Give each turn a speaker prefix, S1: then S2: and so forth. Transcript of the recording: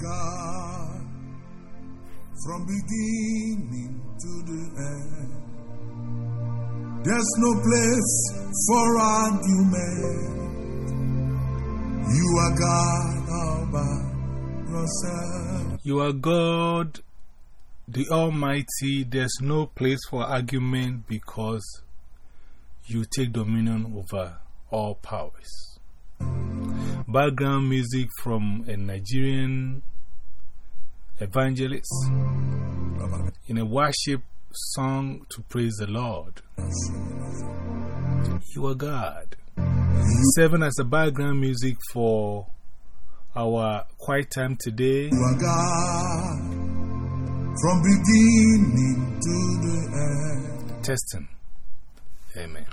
S1: God from beginning to the end. There's no place for argument. You are God all yourself.
S2: You are God, the Almighty. There's no place for argument because you take dominion over all powers. Background music from a Nigerian evangelist in a worship song to praise the Lord. You are God. Serving as a background music for our quiet time today.
S1: You are God from beginning to the end.
S2: Testing. Amen.